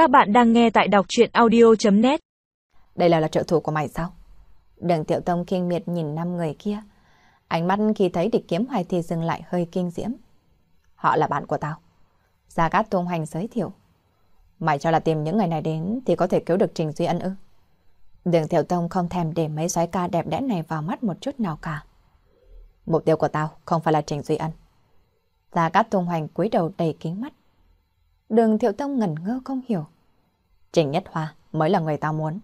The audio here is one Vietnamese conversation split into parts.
Các bạn đang nghe tại đọc chuyện audio.net Đây là là trợ thủ của mày sao? Đường Tiểu Tông kinh miệt nhìn năm người kia. Ánh mắt khi thấy địch kiếm hoài thì dừng lại hơi kinh diễm. Họ là bạn của tao. Gia Cát Tung Hoành giới thiệu. Mày cho là tìm những người này đến thì có thể cứu được Trình Duy Ân ư? Đường Tiểu Tông không thèm để mấy xoái ca đẹp đẽ này vào mắt một chút nào cả. Mục tiêu của tao không phải là Trình Duy Ân. Gia Cát Tung Hoành cúi đầu đầy kính mắt. Đường Thiệu Tông ngẩn ngơ không hiểu. Trình Nhất Hoa mới là người tao muốn.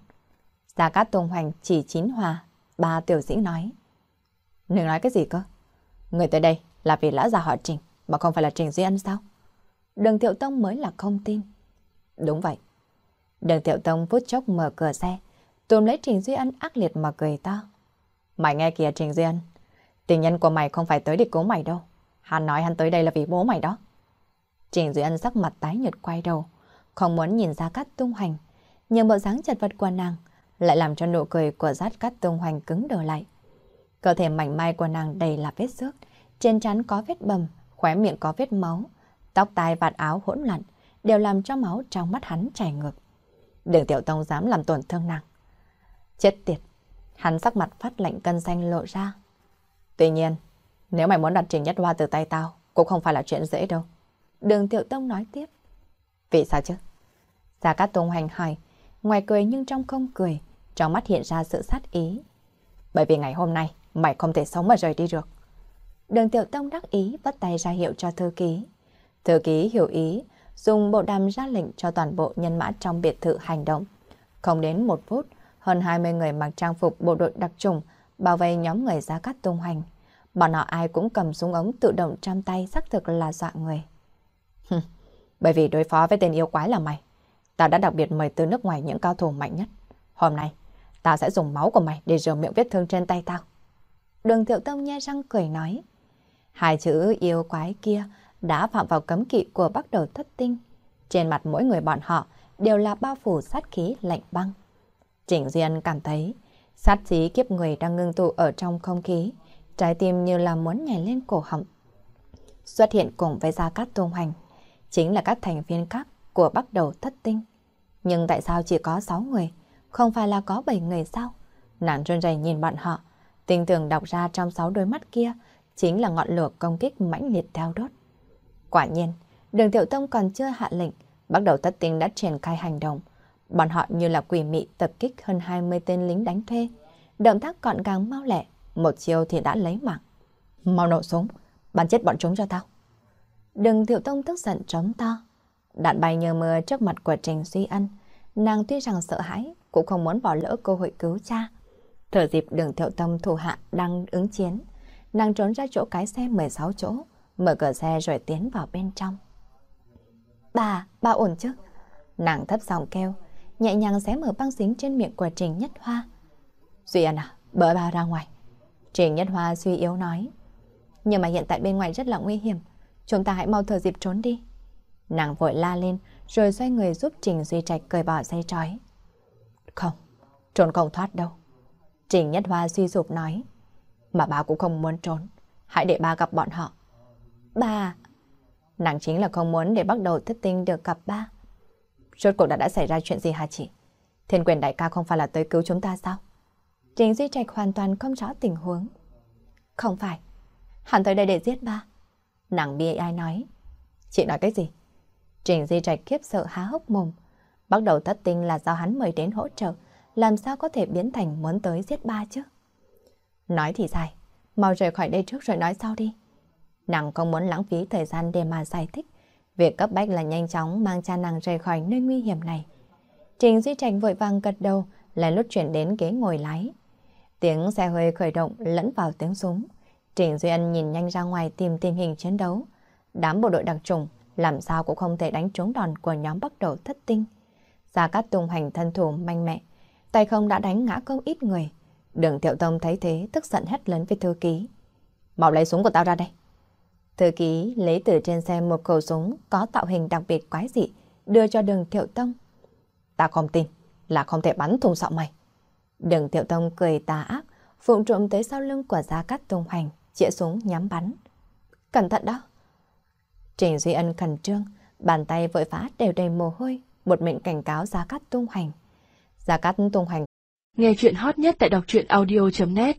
Gia Cát Tùng Hoành chỉ chín Hoa, ba tiểu sĩ nói. Đừng nói cái gì cơ? Người tới đây là vì lã già họ Trình, mà không phải là Trình Duy Ân sao? Đường Thiệu Tông mới là không tin. Đúng vậy. Đường Thiệu Tông phút chốc mở cửa xe, tùm lấy Trình Duy Ân ác liệt mà cười to. Mày nghe kìa Trình Duy Ân, tình nhân của mày không phải tới để cứu mày đâu. Hắn nói hắn tới đây là vì bố mày đó. Trình Duy Ân sắc mặt tái nhợt quay đầu, không muốn nhìn ra cát tung hoành Nhưng bộ dáng chật vật của nàng lại làm cho nụ cười của giác cát tung hoành cứng đờ lại. Cơ thể mảnh mai của nàng đầy là vết xước, trên trán có vết bầm, khóe miệng có vết máu, tóc tai vạt áo hỗn loạn, đều làm cho máu trong mắt hắn chảy ngược. Đường Tiểu Tông dám làm tổn thương nàng. Chết tiệt, hắn sắc mặt phát lạnh cân xanh lộ ra. Tuy nhiên, nếu mày muốn đặt Trình Nhất Hoa từ tay tao, cũng không phải là chuyện dễ đâu. Đường Tiểu Tông nói tiếp. Vì sao chứ? Gia Cát Tông hoành hỏi, ngoài cười nhưng trong không cười, trong mắt hiện ra sự sát ý. Bởi vì ngày hôm nay, mày không thể sống mà rời đi được. Đường Tiểu Tông đắc ý bắt tay ra hiệu cho thư ký. Thư ký hiểu ý, dùng bộ đàm ra lệnh cho toàn bộ nhân mã trong biệt thự hành động. Không đến một phút, hơn 20 người mặc trang phục bộ đội đặc trùng bảo vệ nhóm người Gia Cát Tung Hoành. Bọn họ ai cũng cầm súng ống tự động trong tay xác thực là dọa người. Bởi vì đối phó với tên yêu quái là mày, ta đã đặc biệt mời từ nước ngoài những cao thủ mạnh nhất. Hôm nay, ta sẽ dùng máu của mày để rửa miệng vết thương trên tay tao. Đường Thiệu Tông nhe răng cười nói. Hai chữ yêu quái kia đã phạm vào cấm kỵ của bắt đầu thất tinh. Trên mặt mỗi người bọn họ đều là bao phủ sát khí lạnh băng. Trịnh Duyên cảm thấy sát khí kiếp người đang ngưng tụ ở trong không khí, trái tim như là muốn nhảy lên cổ họng. Xuất hiện cùng với Gia Cát Tung Hoành, chính là các thành viên khác của bắt đầu thất tinh. Nhưng tại sao chỉ có 6 người, không phải là có 7 người sao? Nàng run rẩy nhìn bọn họ, tình tưởng đọc ra trong 6 đôi mắt kia chính là ngọn lửa công kích mãnh liệt theo đốt. Quả nhiên, đường tiểu tông còn chưa hạ lệnh, bắt đầu thất tinh đã triển khai hành động. Bọn họ như là quỷ mị tập kích hơn 20 tên lính đánh thuê. Động tác gọn gàng mau lẹ, một chiều thì đã lấy mạng. Mau nổ súng, bắn chết bọn chúng cho tao. Đừng Thiệu Tông tức giận trống to. Đạn bay nhờ mưa trước mặt của Trình Duy Ân. Nàng tuy rằng sợ hãi, cũng không muốn bỏ lỡ cơ hội cứu cha. Thở dịp đường Thiệu Tông thủ hạ đang ứng chiến. Nàng trốn ra chỗ cái xe 16 chỗ, mở cửa xe rồi tiến vào bên trong. Bà, bà ổn chứ? Nàng thấp giọng kêu, nhẹ nhàng xé mở băng dính trên miệng của Trình Nhất Hoa. Duy Ân à, bỡ bà ra ngoài. Trình Nhất Hoa suy yếu nói. Nhưng mà hiện tại bên ngoài rất là nguy hiểm. Chúng ta hãy mau thở dịp trốn đi. Nàng vội la lên, rồi xoay người giúp Trình Duy Trạch cởi bỏ dây trói. Không, trốn không thoát đâu. Trình Nhất Hoa suy sụp nói. Mà bà cũng không muốn trốn. Hãy để ba gặp bọn họ. Bà... Nàng chính là không muốn để bắt đầu thất tinh được gặp ba. Rốt cuộc đã đã xảy ra chuyện gì hả chị? Thiên quyền đại ca không phải là tới cứu chúng ta sao? Trình Duy Trạch hoàn toàn không rõ tình huống. Không phải. Hắn tới đây để giết ba. Nàng bi ai nói. Chị nói cái gì? Trình Di Trạch khiếp sợ há hốc mồm. Bắt đầu thất tinh là do hắn mời đến hỗ trợ. Làm sao có thể biến thành muốn tới giết ba chứ? Nói thì dài. Mau rời khỏi đây trước rồi nói sau đi. Nàng không muốn lãng phí thời gian để mà giải thích. Việc cấp bách là nhanh chóng mang cha nàng rời khỏi nơi nguy hiểm này. Trình Duy Trạch vội vàng gật đầu, lại lút chuyển đến ghế ngồi lái. Tiếng xe hơi khởi động lẫn vào tiếng súng. Trình Duy Ân nhìn nhanh ra ngoài tìm tình hình chiến đấu. Đám bộ đội đặc trùng làm sao cũng không thể đánh trúng đòn của nhóm bắt đầu thất tinh. Gia Cát tung hành thân thủ manh mẽ, tay không đã đánh ngã không ít người. Đường Thiệu Tông thấy thế tức giận hét lớn với thư ký. Mau lấy súng của tao ra đây. Thư ký lấy từ trên xe một khẩu súng có tạo hình đặc biệt quái dị, đưa cho đường Thiệu Tông. Ta không tin là không thể bắn thùng sọ mày. Đường Thiệu Tông cười tà ác, phụng trộm tới sau lưng của Gia Cát tung hành chĩa súng nhắm bắn. Cẩn thận đó! Trình Duy Ân khẩn trương, bàn tay vội vã đều đầy mồ hôi, một miệng cảnh cáo Gia Cát Tung Hành. Gia Cát Tung Hành Nghe chuyện hot nhất tại đọc truyện audio.net